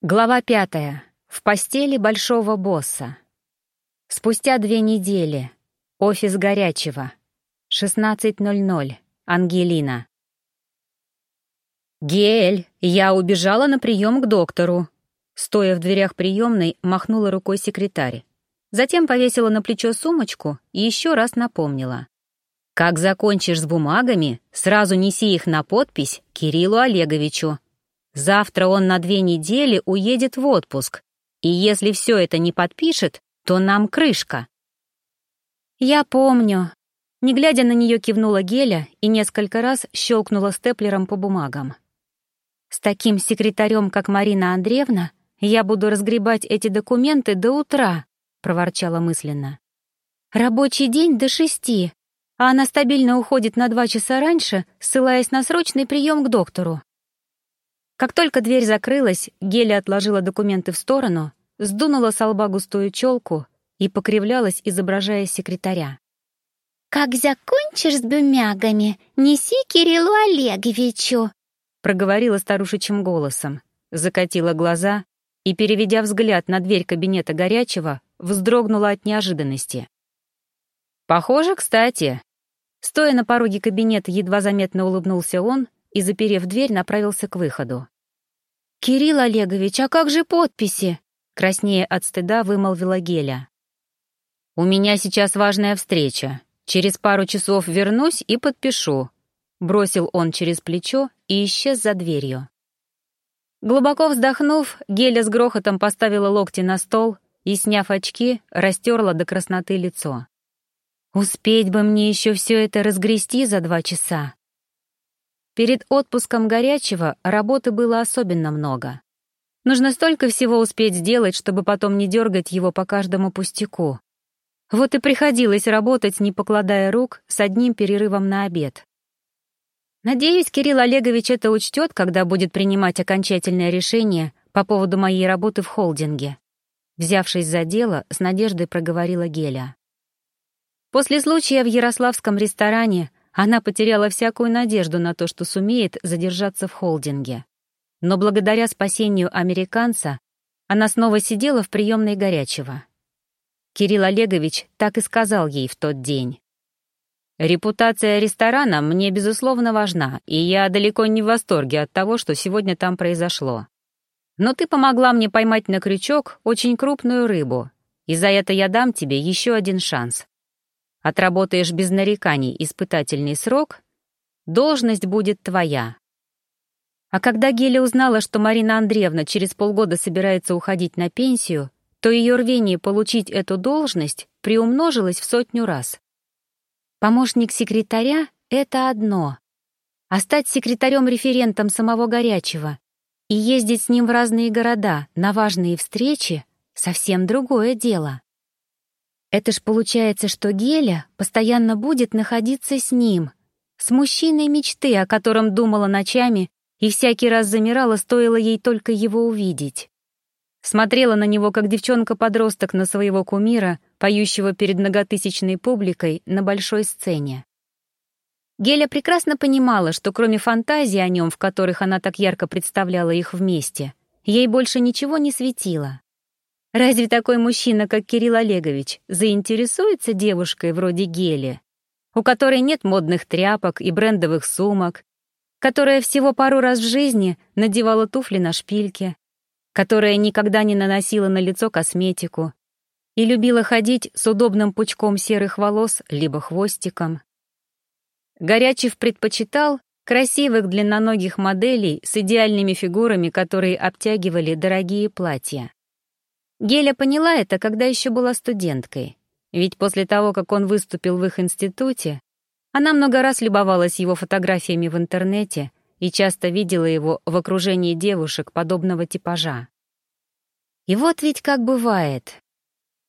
Глава пятая. В постели большого босса. Спустя две недели. Офис горячего. 16.00. Ангелина. «Гель, я убежала на прием к доктору». Стоя в дверях приемной, махнула рукой секретарь. Затем повесила на плечо сумочку и еще раз напомнила. «Как закончишь с бумагами, сразу неси их на подпись Кириллу Олеговичу. Завтра он на две недели уедет в отпуск, и если все это не подпишет, то нам крышка. Я помню. Не глядя на нее, кивнула Геля и несколько раз щелкнула степлером по бумагам. С таким секретарем, как Марина Андреевна, я буду разгребать эти документы до утра, проворчала мысленно. Рабочий день до шести, а она стабильно уходит на два часа раньше, ссылаясь на срочный прием к доктору. Как только дверь закрылась, Геля отложила документы в сторону, сдунула с лба густую челку и покривлялась, изображая секретаря. «Как закончишь с бумягами, неси Кириллу Олеговичу», проговорила старушечьим голосом, закатила глаза и, переведя взгляд на дверь кабинета горячего, вздрогнула от неожиданности. «Похоже, кстати». Стоя на пороге кабинета, едва заметно улыбнулся он и, заперев дверь, направился к выходу. «Кирилл Олегович, а как же подписи?» Краснее от стыда вымолвила Геля. «У меня сейчас важная встреча. Через пару часов вернусь и подпишу», — бросил он через плечо и исчез за дверью. Глубоко вздохнув, Геля с грохотом поставила локти на стол и, сняв очки, растерла до красноты лицо. «Успеть бы мне еще все это разгрести за два часа!» Перед отпуском горячего работы было особенно много. Нужно столько всего успеть сделать, чтобы потом не дергать его по каждому пустяку. Вот и приходилось работать, не покладая рук, с одним перерывом на обед. Надеюсь, Кирилл Олегович это учтет, когда будет принимать окончательное решение по поводу моей работы в холдинге. Взявшись за дело, с надеждой проговорила Геля. После случая в Ярославском ресторане она потеряла всякую надежду на то, что сумеет задержаться в холдинге. Но благодаря спасению американца она снова сидела в приемной горячего. Кирилл Олегович так и сказал ей в тот день. «Репутация ресторана мне, безусловно, важна, и я далеко не в восторге от того, что сегодня там произошло. Но ты помогла мне поймать на крючок очень крупную рыбу, и за это я дам тебе еще один шанс. Отработаешь без нареканий испытательный срок, должность будет твоя. А когда Геля узнала, что Марина Андреевна через полгода собирается уходить на пенсию, то ее рвение получить эту должность приумножилось в сотню раз. Помощник секретаря — это одно, а стать секретарем-референтом самого Горячего и ездить с ним в разные города на важные встречи — совсем другое дело. Это ж получается, что Геля постоянно будет находиться с ним, с мужчиной мечты, о котором думала ночами и всякий раз замирала, стоило ей только его увидеть. Смотрела на него, как девчонка-подросток на своего кумира, поющего перед многотысячной публикой на большой сцене. Геля прекрасно понимала, что кроме фантазий о нем, в которых она так ярко представляла их вместе, ей больше ничего не светило. Разве такой мужчина, как Кирилл Олегович, заинтересуется девушкой вроде Гели, у которой нет модных тряпок и брендовых сумок, которая всего пару раз в жизни надевала туфли на шпильке, которая никогда не наносила на лицо косметику и любила ходить с удобным пучком серых волос либо хвостиком. Горячев предпочитал красивых длинноногих моделей с идеальными фигурами, которые обтягивали дорогие платья. Геля поняла это, когда еще была студенткой. Ведь после того, как он выступил в их институте, она много раз любовалась его фотографиями в интернете и часто видела его в окружении девушек подобного типажа. И вот ведь как бывает.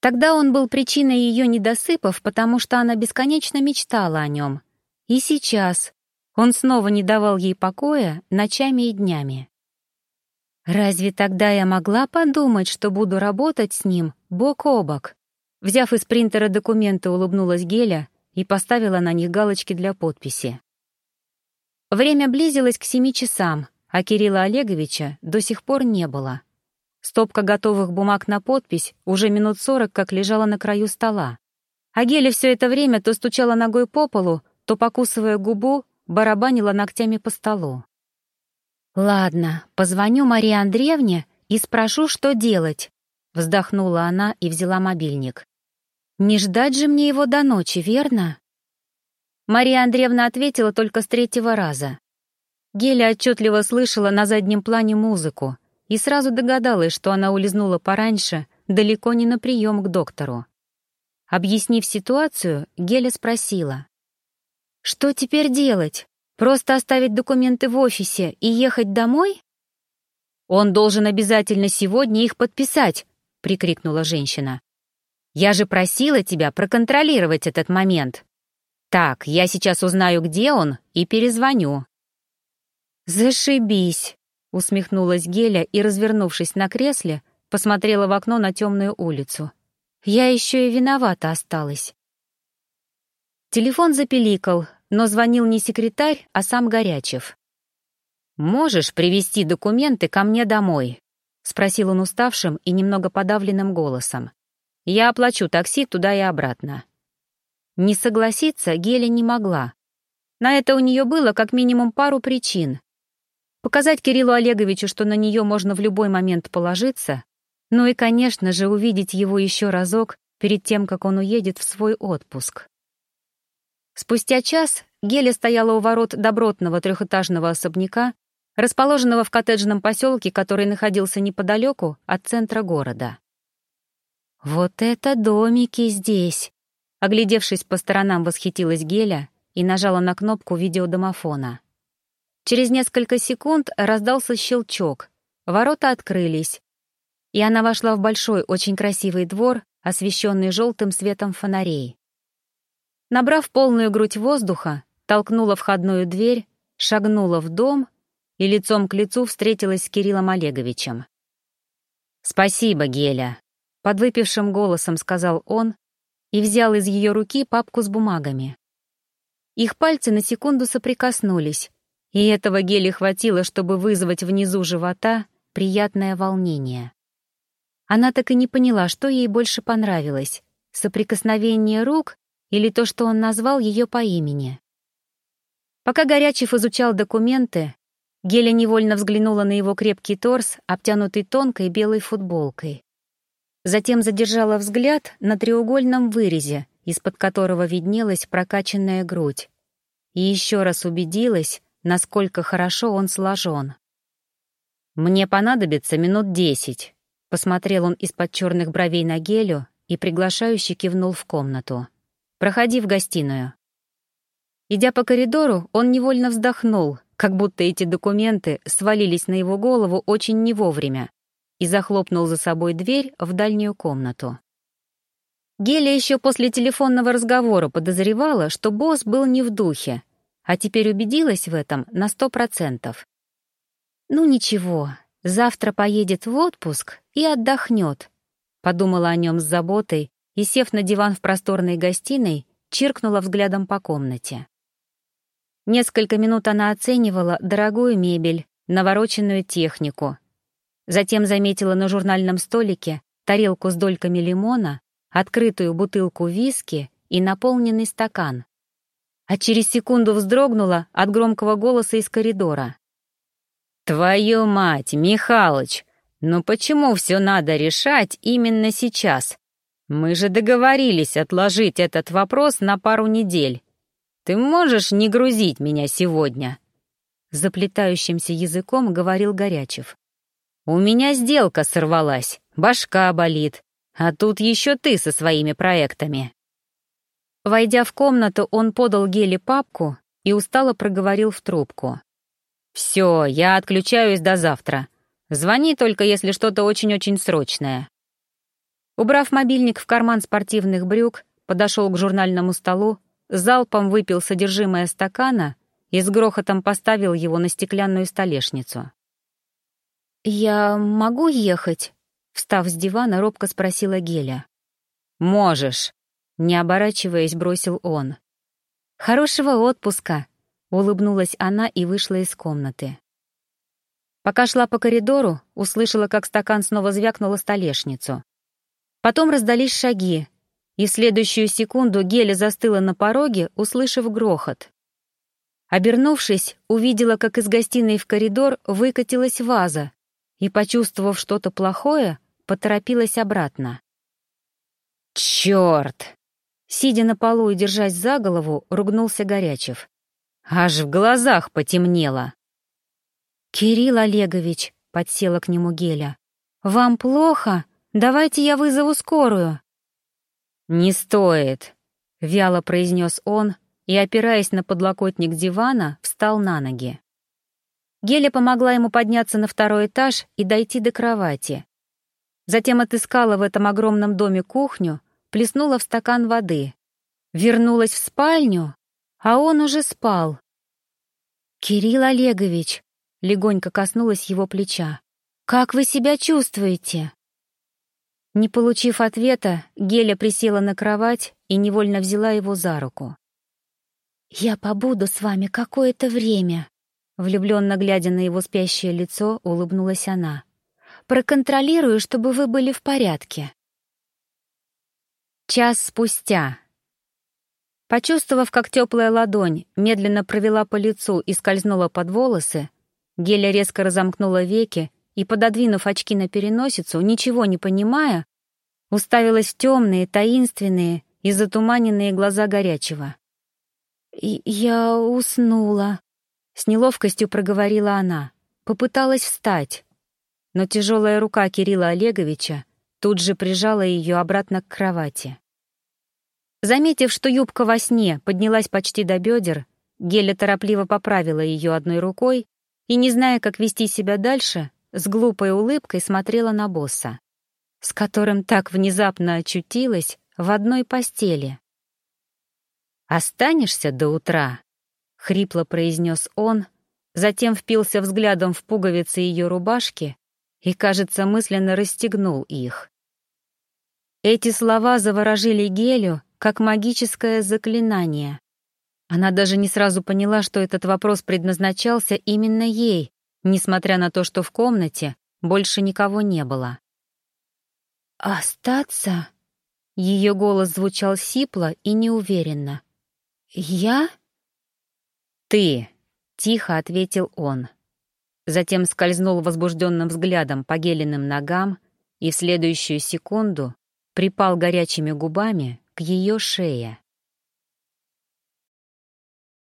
Тогда он был причиной ее недосыпов, потому что она бесконечно мечтала о нем. И сейчас он снова не давал ей покоя ночами и днями. Разве тогда я могла подумать, что буду работать с ним бок о бок? Взяв из принтера документы, улыбнулась Геля и поставила на них галочки для подписи. Время близилось к семи часам, а Кирилла Олеговича до сих пор не было. Стопка готовых бумаг на подпись уже минут сорок как лежала на краю стола. А Геля все это время то стучала ногой по полу, то, покусывая губу, барабанила ногтями по столу. «Ладно, позвоню Марии Андреевне и спрошу, что делать», — вздохнула она и взяла мобильник. «Не ждать же мне его до ночи, верно?» Мария Андреевна ответила только с третьего раза. Геля отчетливо слышала на заднем плане музыку и сразу догадалась, что она улизнула пораньше, далеко не на прием к доктору. Объяснив ситуацию, Геля спросила. «Что теперь делать? Просто оставить документы в офисе и ехать домой?» «Он должен обязательно сегодня их подписать», — прикрикнула женщина. «Я же просила тебя проконтролировать этот момент. Так, я сейчас узнаю, где он, и перезвоню». «Зашибись», — усмехнулась Геля и, развернувшись на кресле, посмотрела в окно на темную улицу. Я еще и виновата осталась. Телефон запеликал, но звонил не секретарь, а сам Горячев. «Можешь привезти документы ко мне домой?» — спросил он уставшим и немного подавленным голосом. «Я оплачу такси туда и обратно». Не согласиться Геля не могла. На это у нее было как минимум пару причин. Показать Кириллу Олеговичу, что на нее можно в любой момент положиться, ну и, конечно же, увидеть его еще разок перед тем, как он уедет в свой отпуск. Спустя час Геля стояла у ворот добротного трехэтажного особняка, расположенного в коттеджном поселке, который находился неподалеку от центра города. «Вот это домики здесь!» Оглядевшись по сторонам, восхитилась Геля и нажала на кнопку видеодомофона. Через несколько секунд раздался щелчок, ворота открылись, и она вошла в большой, очень красивый двор, освещенный желтым светом фонарей. Набрав полную грудь воздуха, толкнула входную дверь, шагнула в дом и лицом к лицу встретилась с Кириллом Олеговичем. «Спасибо, Геля», — подвыпившим голосом сказал он и взял из ее руки папку с бумагами. Их пальцы на секунду соприкоснулись, и этого Гели хватило, чтобы вызвать внизу живота приятное волнение. Она так и не поняла, что ей больше понравилось — соприкосновение рук или то, что он назвал ее по имени. Пока Горячев изучал документы, Геля невольно взглянула на его крепкий торс, обтянутый тонкой белой футболкой. Затем задержала взгляд на треугольном вырезе, из-под которого виднелась прокачанная грудь. И еще раз убедилась, насколько хорошо он сложен. «Мне понадобится минут десять», Посмотрел он из-под черных бровей на Гелю и приглашающе кивнул в комнату. «Проходи в гостиную». Идя по коридору, он невольно вздохнул, как будто эти документы свалились на его голову очень не вовремя, и захлопнул за собой дверь в дальнюю комнату. Геля еще после телефонного разговора подозревала, что босс был не в духе, а теперь убедилась в этом на сто процентов. Ну ничего, Завтра поедет в отпуск и отдохнет. Подумала о нем с заботой и, сев на диван в просторной гостиной, чиркнула взглядом по комнате. Несколько минут она оценивала дорогую мебель, навороченную технику. Затем заметила на журнальном столике тарелку с дольками лимона, открытую бутылку виски и наполненный стакан. А через секунду вздрогнула от громкого голоса из коридора. «Твою мать, Михалыч, ну почему все надо решать именно сейчас? Мы же договорились отложить этот вопрос на пару недель. Ты можешь не грузить меня сегодня?» Заплетающимся языком говорил Горячев. «У меня сделка сорвалась, башка болит, а тут еще ты со своими проектами». Войдя в комнату, он подал Геле папку и устало проговорил в трубку. «Все, я отключаюсь до завтра. Звони только, если что-то очень-очень срочное». Убрав мобильник в карман спортивных брюк, подошел к журнальному столу, залпом выпил содержимое стакана и с грохотом поставил его на стеклянную столешницу. «Я могу ехать?» — встав с дивана, робко спросила Геля. «Можешь», — не оборачиваясь, бросил он. «Хорошего отпуска», Улыбнулась она и вышла из комнаты. Пока шла по коридору, услышала, как стакан снова звякнул о столешницу. Потом раздались шаги, и в следующую секунду Геля застыла на пороге, услышав грохот. Обернувшись, увидела, как из гостиной в коридор выкатилась ваза, и, почувствовав что-то плохое, поторопилась обратно. «Чёрт!» Сидя на полу и держась за голову, ругнулся Горячев. Аж в глазах потемнело. «Кирилл Олегович», — подсела к нему Геля, — «вам плохо? Давайте я вызову скорую». «Не стоит», — вяло произнес он и, опираясь на подлокотник дивана, встал на ноги. Геля помогла ему подняться на второй этаж и дойти до кровати. Затем отыскала в этом огромном доме кухню, плеснула в стакан воды. Вернулась в спальню, а он уже спал. «Кирилл Олегович», легонько коснулась его плеча. «Как вы себя чувствуете?» Не получив ответа, Геля присела на кровать и невольно взяла его за руку. «Я побуду с вами какое-то время», — влюбленно глядя на его спящее лицо, улыбнулась она. «Проконтролирую, чтобы вы были в порядке». Час спустя. Почувствовав, как теплая ладонь медленно провела по лицу и скользнула под волосы, Геля резко разомкнула веки и, пододвинув очки на переносицу, ничего не понимая, уставилась в темные, таинственные и затуманенные глаза горячего. «Я уснула», — с неловкостью проговорила она. Попыталась встать, но тяжелая рука Кирилла Олеговича тут же прижала ее обратно к кровати. Заметив, что юбка во сне поднялась почти до бедер, Геля торопливо поправила ее одной рукой и, не зная, как вести себя дальше, с глупой улыбкой смотрела на босса, с которым так внезапно очутилась в одной постели. «Останешься до утра?» — хрипло произнес он, затем впился взглядом в пуговицы ее рубашки и, кажется, мысленно расстегнул их. Эти слова заворожили Гелю, как магическое заклинание. Она даже не сразу поняла, что этот вопрос предназначался именно ей, несмотря на то, что в комнате больше никого не было. «Остаться?» Ее голос звучал сипло и неуверенно. «Я?» «Ты», — тихо ответил он. Затем скользнул возбужденным взглядом по геленым ногам и в следующую секунду припал горячими губами к ее шее.